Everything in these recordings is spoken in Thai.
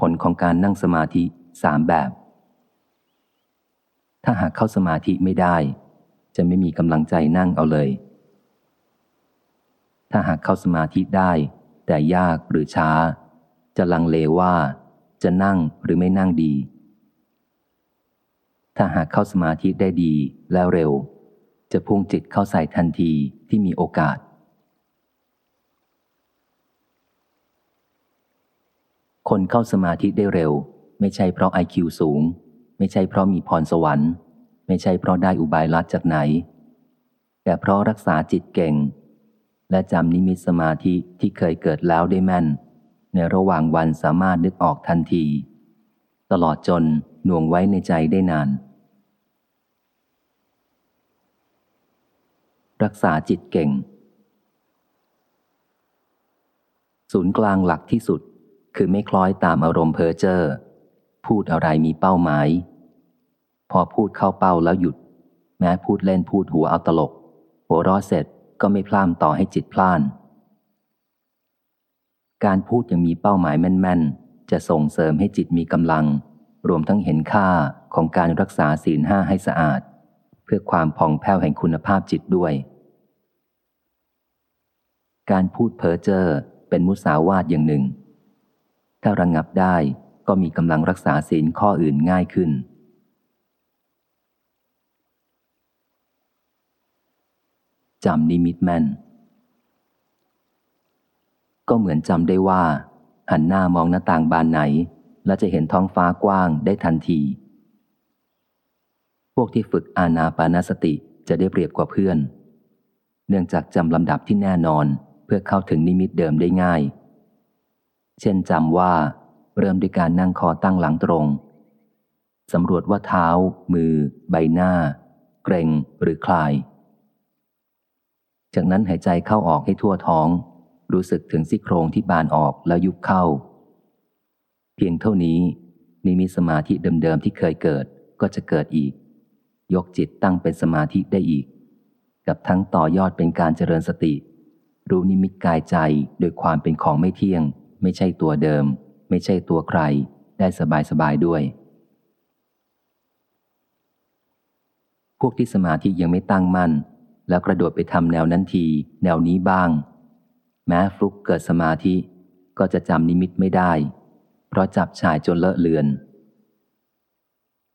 ผลของการนั่งสมาธิสามแบบ ถ้าหากเข้าสมาธิไม่ได้ จะไม่มีกำลังใจนั่งเอาเลย ถ้าหากเข้าสมาธิได้ แต่ยากหรือช้า จะลังเลว่าจะนั่งหรือไม่นั่งดี ถ้าหากเข้าสมาธิได้ดีแล้วเร็ว จะพุ่งจิตเข้าใส่ทันทีที่มีโอกาส คนเข้าสมาธิได้เร็ว ไม่ใช่เพราะไอคิวสูง ไม่ใช่เพราะมีพรสวรรค์ ไม่ใช่เพราะได้อุบายลัดจากไหน แต่เพราะรักษาจิตเก่ง และจำนิมิตสมาธิที่เคยเกิดแล้วได้แม่น ในระหว่างวันสามารถนึกออกทันที ตลอดจนหน่วงไว้ในใจได้นาน รักษาจิตเก่ง ศูนย์กลางหลักที่สุด คือไม่คล้อยตามอารมณ์เพอเจอร์พูดอะไรมีเป้าหมาย พอพูดเข้าเป้าแล้วหยุด แม้พูดเล่นพูดหัวเอาตลก หัวร้อเสร็จก็ไม่พลามต่อให้จิตพลาน การพูดยังมีเป้าหมายแม่น ๆ จะส่งเสริมให้จิตมีกำลัง รวมทั้งเห็นค่าของการรักษาศีลห้าให้สะอาด เพื่อความผ่องแผ้วแห่งคุณภาพจิตด้วย การพูดเพ้อเจ้อเป็นมุสาวาทอย่างหนึ่ง ถ้าระงงับได้ก็มีกำลังรักษาศีลข้ออื่นง่ายขึ้น จำนิมิตแม่น ก็เหมือนจำได้ว่า หันหน้ามองหน้าต่างบานไหน แล้วจะเห็นท้องฟ้ากว้างได้ทันที พวกที่ฝึกอาณาปานสติจะได้เปรียบกว่าเพื่อน เนื่องจากจำลำดับที่แน่นอนเพื่อเข้าถึงนิมิตเดิมได้ง่าย เช่นจำว่า เริ่มด้วยการนั่งคอตั้งหลังตรงสำรวจว่าเท้า มือ ใบหน้า เกรงหรือคลาย จากนั้นหายใจเข้าออกให้ทั่วท้อง รู้สึกถึงซี่โครงที่บานออกแล้วยุบเข้า เพียงเท่านี้นิมิตสมาธิเดิมๆที่เคยเกิดก็จะเกิดอีก ยกจิตตั้งเป็นสมาธิได้อีก กับทั้งต่อยอดเป็นการเจริญสติ รู้นิมิตกายใจโดยความเป็นของไม่เที่ยง ไม่ใช่ตัวเดิม ไม่ใช่ตัวใคร ได้สบายๆด้วย พวกที่สมาธิยังไม่ตั้งมั่น แล้วกระโดดไปทำแนวนั้นที แนวนี้บ้าง แม้ฟลุกเกิดสมาธิ ก็จะจำนิมิตไม่ได้ เพราะจับฉ่ายจนเลอะเลือน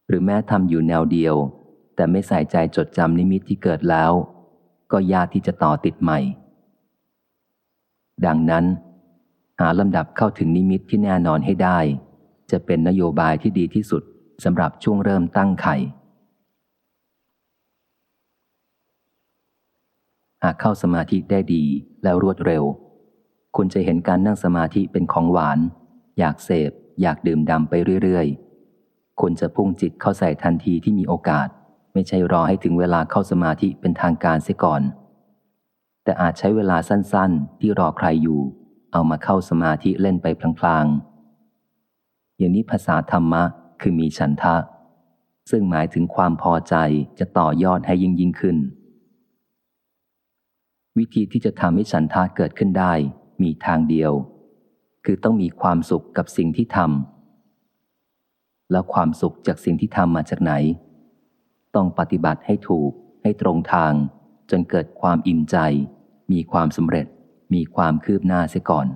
หรือแม้ทำอยู่แนวเดียว แต่ไม่ใส่ใจจดจำนิมิตที่เกิดแล้ว ก็ยากที่จะต่อติดใหม่ดังนั้น หาลำดับเข้าถึงนิมิตที่แน่นอนให้ได้ จะเป็นนโยบายที่ดีที่สุดสำหรับช่วงเริ่มตั้งไข่ หากเข้าสมาธิได้ดีแล้วรวดเร็ว คุณจะเห็นการนั่งสมาธิเป็นของหวาน อยากเสพ อยากดื่มดำไปเรื่อยๆ คุณจะพุ่งจิตเข้าใส่ทันทีที่มีโอกาส ไม่ใช่รอให้ถึงเวลาเข้าสมาธิเป็นทางการเสียก่อน แต่อาจใช้เวลาสั้นๆ ที่รอใครอยู่ เอามาเข้าสมาธิเล่นไปพลางๆ อย่างนี้ภาษาธรรมะคือมีฉันทะ ซึ่งหมายถึงความพอใจจะต่อยอดให้ยิ่งยิ่งขึ้น วิธีที่จะทำให้ฉันทะเกิดขึ้นได้ มีทางเดียว คือต้องมีความสุขกับสิ่งที่ทำแล้วความสุขจากสิ่งที่ทำมาจากไหน ต้องปฏิบัติให้ถูกให้ตรงทาง จนเกิดความอิ่มใจ มีความสำเร็จ มีความคืบหน้าเสียก่อน